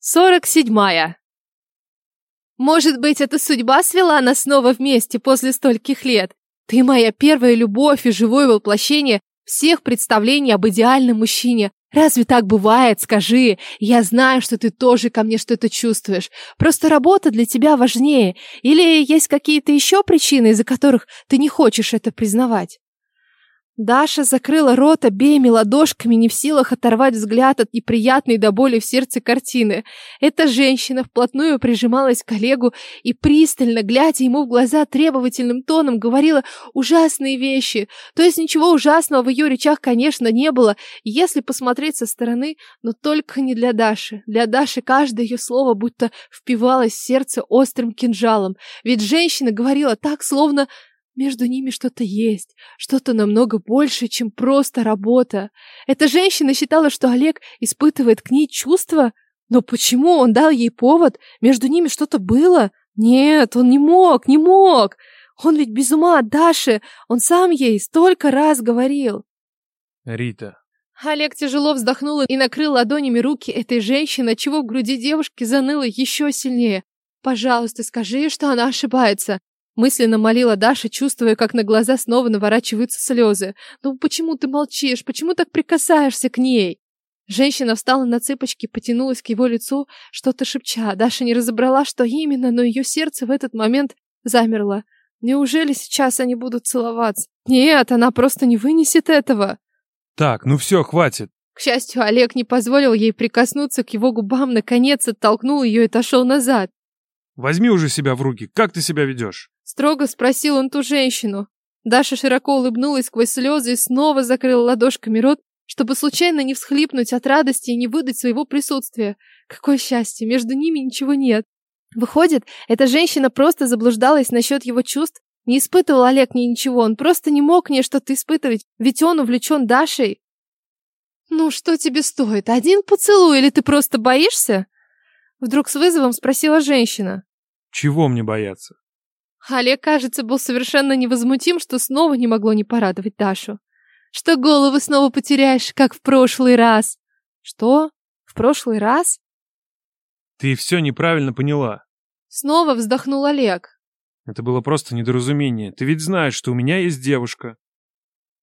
Сорок седьмая. Может быть, эта судьба свела нас снова вместе после стольких лет? Ты моя первая любовь и живое воплощение всех представлений об идеальном мужчине. Разве так бывает? Скажи. Я знаю, что ты тоже ко мне что-то чувствуешь. Просто работа для тебя важнее. Или есть какие-то еще причины, из-за которых ты не хочешь это признавать? Даша закрыла рот обеими ладошками, не в силах оторвать взгляд от неприятной до боли в сердце картины. Эта женщина вплотную прижималась к Олегу и, пристально глядя ему в глаза требовательным тоном, говорила ужасные вещи. То есть ничего ужасного в ее речах, конечно, не было, если посмотреть со стороны, но только не для Даши. Для Даши каждое ее слово будто впивалось в сердце острым кинжалом. Ведь женщина говорила так, словно между ними что-то есть, что-то намного больше, чем просто работа. Эта женщина считала, что Олег испытывает к ней чувства, но почему он дал ей повод? Между ними что-то было? Нет, он не мог, не мог. Он ведь без ума от Даши, он сам ей столько раз говорил. Рита. Олег тяжело вздохнул и накрыл ладонями руки этой женщины, чего в груди девушки заныло еще сильнее. Пожалуйста, скажи, что она ошибается. Мысленно молила Даша, чувствуя, как на глаза снова наворачиваются слезы. «Ну почему ты молчишь? Почему так прикасаешься к ней?» Женщина встала на цыпочки, потянулась к его лицу, что-то шепча. Даша не разобрала, что именно, но ее сердце в этот момент замерло. Неужели сейчас они будут целоваться? Нет, она просто не вынесет этого. Так, ну все, хватит. К счастью, Олег не позволил ей прикоснуться к его губам, наконец оттолкнул ее и отошел назад. Возьми уже себя в руки. Как ты себя ведешь? Строго спросил он ту женщину. Даша широко улыбнулась сквозь слезы и снова закрыла ладошками рот, чтобы случайно не всхлипнуть от радости и не выдать своего присутствия. Какое счастье, между ними ничего нет. Выходит, эта женщина просто заблуждалась насчет его чувств. Не испытывал Олег ни ничего, он просто не мог мне что-то испытывать, ведь он увлечен Дашей. «Ну, что тебе стоит? Один поцелуй или ты просто боишься?» Вдруг с вызовом спросила женщина. «Чего мне бояться?» Олег, кажется, был совершенно невозмутим, что снова не могло не порадовать Дашу. Что голову снова потеряешь, как в прошлый раз. Что? В прошлый раз? Ты все неправильно поняла. Снова вздохнул Олег. Это было просто недоразумение. Ты ведь знаешь, что у меня есть девушка.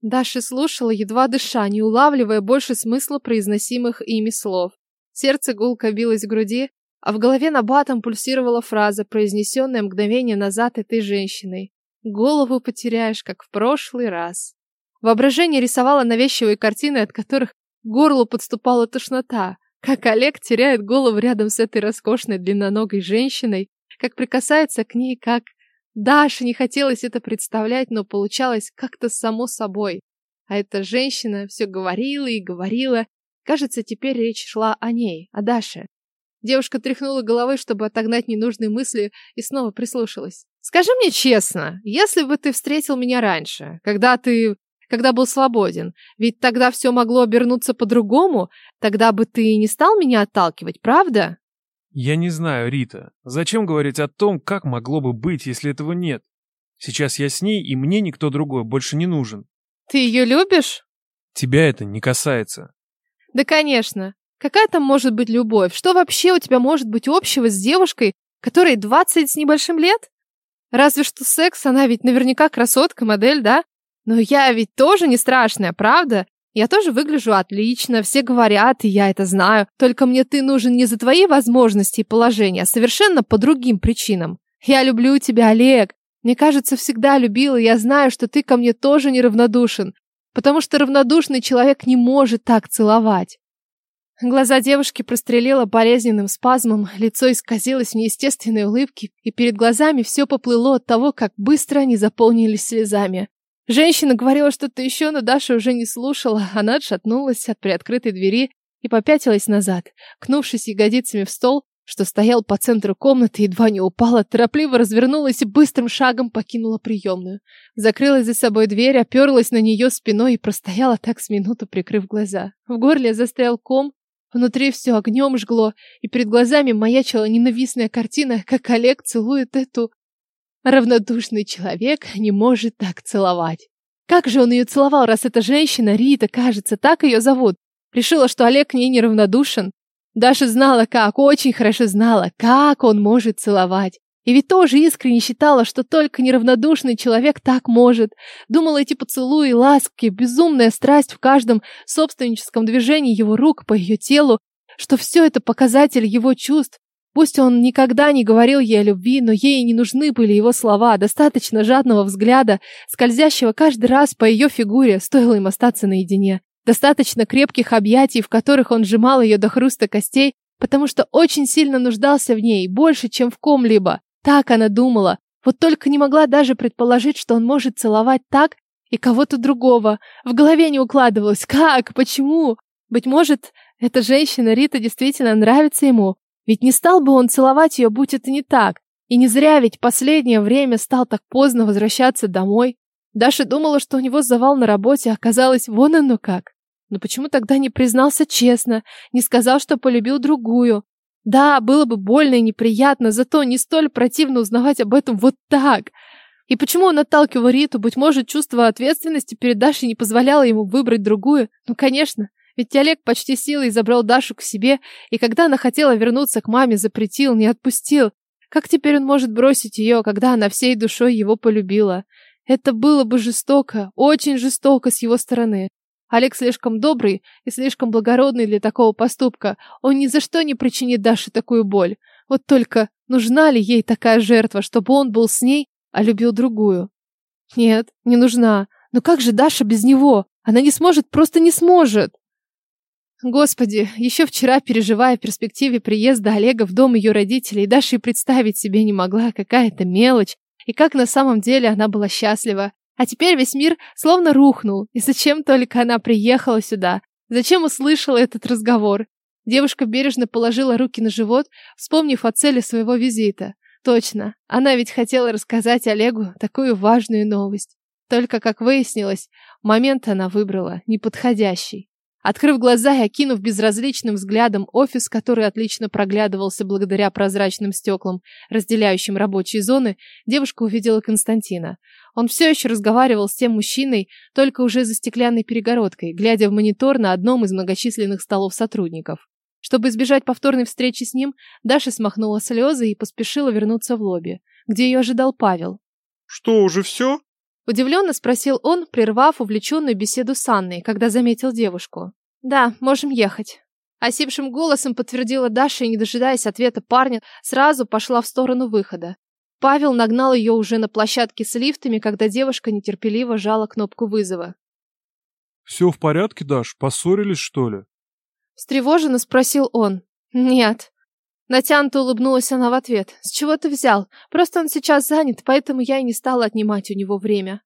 Даша слушала, едва дыша, не улавливая больше смысла произносимых ими слов. Сердце гулко билось в груди, а в голове набатом пульсировала фраза, произнесенная мгновение назад этой женщиной. «Голову потеряешь, как в прошлый раз». Воображение рисовало навязчивые картины, от которых к горлу подступала тошнота. Как Олег теряет голову рядом с этой роскошной длинноногой женщиной, как прикасается к ней, как... Даше не хотелось это представлять, но получалось как-то само собой. А эта женщина все говорила и говорила. Кажется, теперь речь шла о ней, о Даше. Девушка тряхнула головой, чтобы отогнать ненужные мысли, и снова прислушалась. «Скажи мне честно, если бы ты встретил меня раньше, когда ты... когда был свободен, ведь тогда все могло обернуться по-другому, тогда бы ты не стал меня отталкивать, правда?» «Я не знаю, Рита. Зачем говорить о том, как могло бы быть, если этого нет? Сейчас я с ней, и мне никто другой больше не нужен». «Ты ее любишь?» «Тебя это не касается». «Да, конечно. Какая там может быть любовь? Что вообще у тебя может быть общего с девушкой, которой 20 с небольшим лет? Разве что секс, она ведь наверняка красотка, модель, да? Но я ведь тоже не страшная, правда? Я тоже выгляжу отлично, все говорят, и я это знаю. Только мне ты нужен не за твои возможности и положения, а совершенно по другим причинам. Я люблю тебя, Олег. Мне кажется, всегда любила, и я знаю, что ты ко мне тоже неравнодушен. Потому что равнодушный человек не может так целовать. Глаза девушки прострелило болезненным спазмом, лицо исказилось в неестественной улыбке, и перед глазами все поплыло от того, как быстро они заполнились слезами. Женщина говорила что-то еще, но Даша уже не слушала. Она отшатнулась от приоткрытой двери и попятилась назад, кнувшись ягодицами в стол, что стоял по центру комнаты, едва не упала, торопливо развернулась и быстрым шагом покинула приемную. Закрыла за собой дверь, оперлась на нее спиной и простояла так с минуту, прикрыв глаза. В горле застрял ком, Внутри все огнем жгло, и перед глазами маячила ненавистная картина, как Олег целует эту... Равнодушный человек не может так целовать. Как же он ее целовал, раз эта женщина, Рита, кажется, так ее зовут, решила, что Олег к ней неравнодушен. Даша знала как, очень хорошо знала, как он может целовать. И ведь тоже искренне считала, что только неравнодушный человек так может. Думала, эти поцелуи, ласки, безумная страсть в каждом собственническом движении его рук по ее телу, что все это показатель его чувств. Пусть он никогда не говорил ей о любви, но ей не нужны были его слова, достаточно жадного взгляда, скользящего каждый раз по ее фигуре, стоило им остаться наедине. Достаточно крепких объятий, в которых он сжимал ее до хруста костей, потому что очень сильно нуждался в ней, больше, чем в ком-либо. Так она думала, вот только не могла даже предположить, что он может целовать так и кого-то другого. В голове не укладывалось. Как? Почему? Быть может, эта женщина Рита действительно нравится ему. Ведь не стал бы он целовать ее, будь это не так. И не зря ведь последнее время стал так поздно возвращаться домой. Даша думала, что у него завал на работе, а оказалось вон оно как. Но почему тогда не признался честно, не сказал, что полюбил другую? Да, было бы больно и неприятно, зато не столь противно узнавать об этом вот так. И почему он отталкивал Риту? Быть может, чувство ответственности перед Дашей не позволяло ему выбрать другую? Ну, конечно. Ведь Олег почти силой забрал Дашу к себе, и когда она хотела вернуться к маме, запретил, не отпустил. Как теперь он может бросить ее, когда она всей душой его полюбила? Это было бы жестоко, очень жестоко с его стороны. Олег слишком добрый и слишком благородный для такого поступка. Он ни за что не причинит Даше такую боль. Вот только нужна ли ей такая жертва, чтобы он был с ней, а любил другую? Нет, не нужна. Но как же Даша без него? Она не сможет, просто не сможет. Господи, еще вчера, переживая о перспективе приезда Олега в дом ее родителей, Даша и представить себе не могла, какая это мелочь, и как на самом деле она была счастлива. А теперь весь мир словно рухнул. И зачем только она приехала сюда? Зачем услышала этот разговор? Девушка бережно положила руки на живот, вспомнив о цели своего визита. Точно, она ведь хотела рассказать Олегу такую важную новость. Только, как выяснилось, момент она выбрала неподходящий. Открыв глаза и окинув безразличным взглядом офис, который отлично проглядывался благодаря прозрачным стеклам, разделяющим рабочие зоны, девушка увидела Константина. Он все еще разговаривал с тем мужчиной, только уже за стеклянной перегородкой, глядя в монитор на одном из многочисленных столов сотрудников. Чтобы избежать повторной встречи с ним, Даша смахнула слезы и поспешила вернуться в лобби, где ее ожидал Павел. «Что, уже все?» Удивленно спросил он, прервав увлеченную беседу с Анной, когда заметил девушку. «Да, можем ехать». Осипшим голосом подтвердила Даша и, не дожидаясь ответа парня, сразу пошла в сторону выхода. Павел нагнал ее уже на площадке с лифтами, когда девушка нетерпеливо жала кнопку вызова. «Все в порядке, Даш? Поссорились, что ли?» Встревоженно спросил он. «Нет». Натянуто улыбнулась она в ответ. «С чего ты взял? Просто он сейчас занят, поэтому я и не стала отнимать у него время».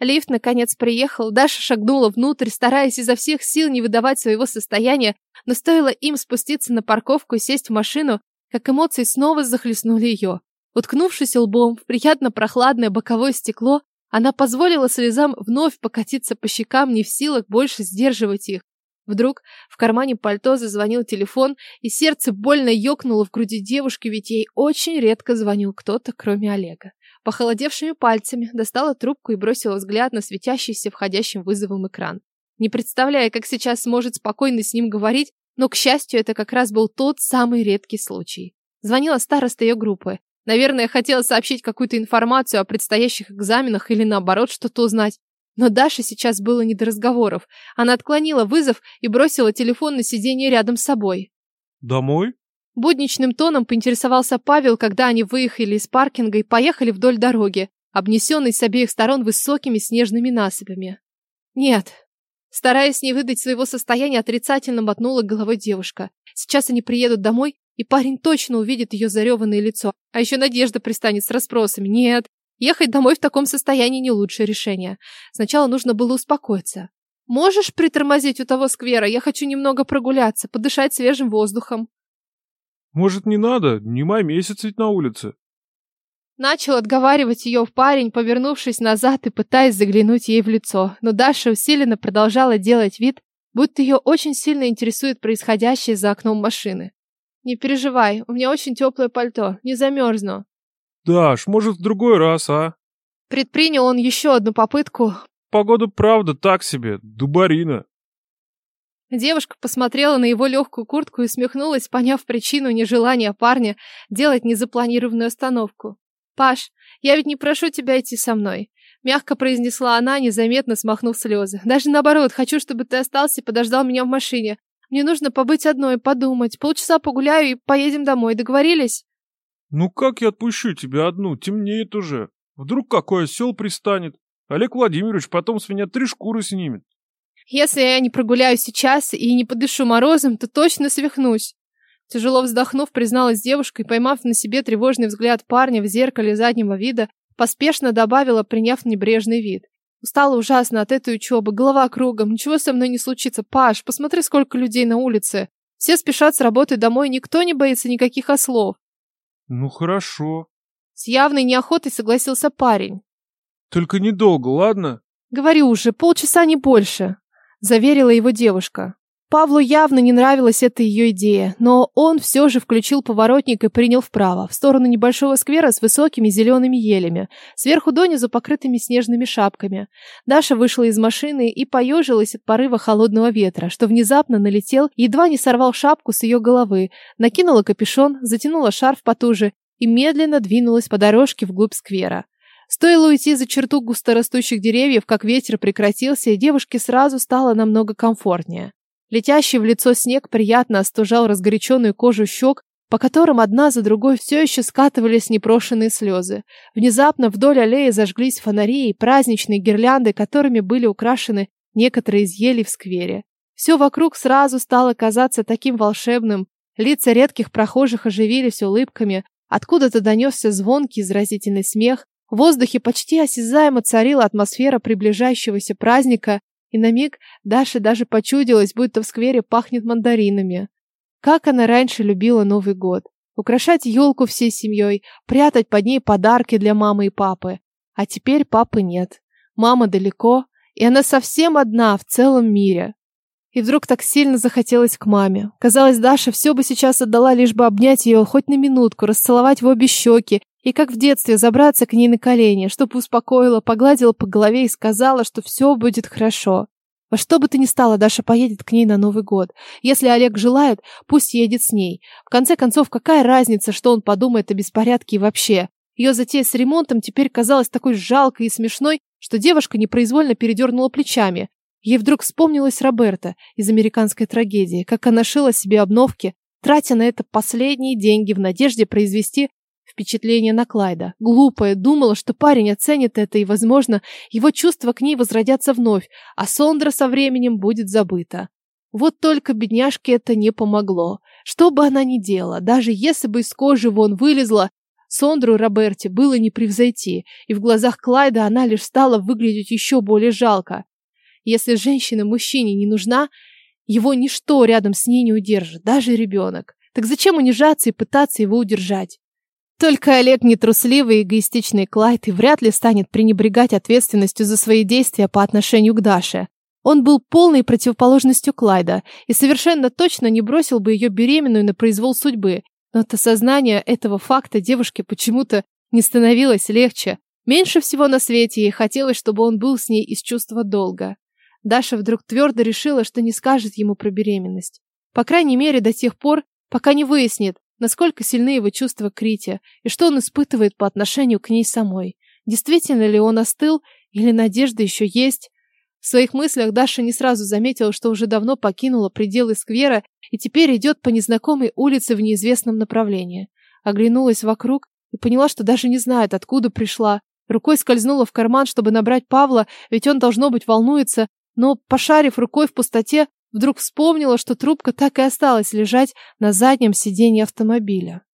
Лифт наконец приехал, Даша шагнула внутрь, стараясь изо всех сил не выдавать своего состояния, но стоило им спуститься на парковку и сесть в машину, как эмоции снова захлестнули ее. Уткнувшись лбом в приятно прохладное боковое стекло, она позволила слезам вновь покатиться по щекам, не в силах больше сдерживать их. Вдруг в кармане пальто зазвонил телефон, и сердце больно ёкнуло в груди девушки, ведь ей очень редко звонил кто-то, кроме Олега. Похолодевшими пальцами достала трубку и бросила взгляд на светящийся входящим вызовом экран. Не представляя, как сейчас сможет спокойно с ним говорить, но, к счастью, это как раз был тот самый редкий случай. Звонила староста ее группы. Наверное, хотела сообщить какую-то информацию о предстоящих экзаменах или, наоборот, что-то узнать. Но Даше сейчас было не до разговоров. Она отклонила вызов и бросила телефон на сиденье рядом с собой. «Домой?» Будничным тоном поинтересовался Павел, когда они выехали из паркинга и поехали вдоль дороги, обнесенной с обеих сторон высокими снежными насыпями. «Нет». Стараясь не выдать своего состояния, отрицательно мотнула головой девушка. Сейчас они приедут домой, и парень точно увидит ее зареванное лицо. А еще Надежда пристанет с расспросами. Нет, Ехать домой в таком состоянии не лучшее решение. Сначала нужно было успокоиться. Можешь притормозить у того сквера? Я хочу немного прогуляться, подышать свежим воздухом. Может, не надо? Не май месяц ведь на улице. Начал отговаривать ее парень, повернувшись назад и пытаясь заглянуть ей в лицо. Но Даша усиленно продолжала делать вид, будто ее очень сильно интересует происходящее за окном машины. «Не переживай, у меня очень теплое пальто, не замерзну». Даш, может, в другой раз, а? Предпринял он еще одну попытку. Погода правда так себе, дубарина. Девушка посмотрела на его легкую куртку и смехнулась, поняв причину нежелания парня делать незапланированную остановку. «Паш, я ведь не прошу тебя идти со мной», — мягко произнесла она, незаметно смахнув слезы. «Даже наоборот, хочу, чтобы ты остался и подождал меня в машине. Мне нужно побыть одной, подумать. Полчаса погуляю и поедем домой. Договорились?» «Ну как я отпущу тебя одну? Темнеет уже. Вдруг какой осел пристанет? Олег Владимирович потом с меня три шкуры снимет». Если я не прогуляю сейчас и не подышу морозом, то точно свихнусь. Тяжело вздохнув, призналась девушка и, поймав на себе тревожный взгляд парня в зеркале заднего вида, поспешно добавила, приняв небрежный вид. Устала ужасно от этой учебы, голова кругом, ничего со мной не случится. Паш, посмотри, сколько людей на улице. Все спешат с работы домой, никто не боится никаких ослов. Ну хорошо. С явной неохотой согласился парень. Только недолго, ладно? Говорю уже, полчаса не больше заверила его девушка. Павлу явно не нравилась эта ее идея, но он все же включил поворотник и принял вправо, в сторону небольшого сквера с высокими зелеными елями, сверху донизу покрытыми снежными шапками. Даша вышла из машины и поежилась от порыва холодного ветра, что внезапно налетел и едва не сорвал шапку с ее головы, накинула капюшон, затянула шарф потуже и медленно двинулась по дорожке вглубь сквера. Стоило уйти за черту густорастущих деревьев, как ветер прекратился, и девушке сразу стало намного комфортнее. Летящий в лицо снег приятно остужал разгоряченную кожу щек, по которым одна за другой все еще скатывались непрошенные слезы. Внезапно вдоль аллеи зажглись фонари и праздничные гирлянды, которыми были украшены некоторые из елей в сквере. Все вокруг сразу стало казаться таким волшебным, лица редких прохожих оживились улыбками, откуда-то донесся звонкий изразительный смех, в воздухе почти осязаемо царила атмосфера приближающегося праздника, и на миг Даше даже почудилось, будто в сквере пахнет мандаринами. Как она раньше любила Новый год. Украшать елку всей семьей, прятать под ней подарки для мамы и папы. А теперь папы нет. Мама далеко, и она совсем одна в целом мире. И вдруг так сильно захотелось к маме. Казалось, Даша все бы сейчас отдала, лишь бы обнять ее хоть на минутку, расцеловать в обе щеки и как в детстве забраться к ней на колени, чтобы успокоила, погладила по голове и сказала, что все будет хорошо. Во что бы то ни стало, Даша поедет к ней на Новый год. Если Олег желает, пусть едет с ней. В конце концов, какая разница, что он подумает о беспорядке и вообще? Ее затея с ремонтом теперь казалась такой жалкой и смешной, что девушка непроизвольно передернула плечами. Ей вдруг вспомнилась Роберта из американской трагедии, как она шила себе обновки, тратя на это последние деньги в надежде произвести впечатление на Клайда. Глупая, думала, что парень оценит это, и, возможно, его чувства к ней возродятся вновь, а Сондра со временем будет забыта. Вот только бедняжке это не помогло. Что бы она ни делала, даже если бы из кожи вон вылезла, Сондру Роберте было не превзойти, и в глазах Клайда она лишь стала выглядеть еще более жалко. Если женщина мужчине не нужна, его ничто рядом с ней не удержит, даже ребенок. Так зачем унижаться и пытаться его удержать? Только Олег нетрусливый и эгоистичный Клайд и вряд ли станет пренебрегать ответственностью за свои действия по отношению к Даше. Он был полной противоположностью Клайда и совершенно точно не бросил бы ее беременную на произвол судьбы. Но от осознания этого факта девушке почему-то не становилось легче. Меньше всего на свете ей хотелось, чтобы он был с ней из чувства долга. Даша вдруг твердо решила, что не скажет ему про беременность. По крайней мере, до тех пор, пока не выяснит, насколько сильны его чувства к Рите и что он испытывает по отношению к ней самой. Действительно ли он остыл или надежда еще есть? В своих мыслях Даша не сразу заметила, что уже давно покинула пределы сквера и теперь идет по незнакомой улице в неизвестном направлении. Оглянулась вокруг и поняла, что даже не знает, откуда пришла. Рукой скользнула в карман, чтобы набрать Павла, ведь он, должно быть, волнуется, но, пошарив рукой в пустоте, Вдруг вспомнила, что трубка так и осталась лежать на заднем сиденье автомобиля.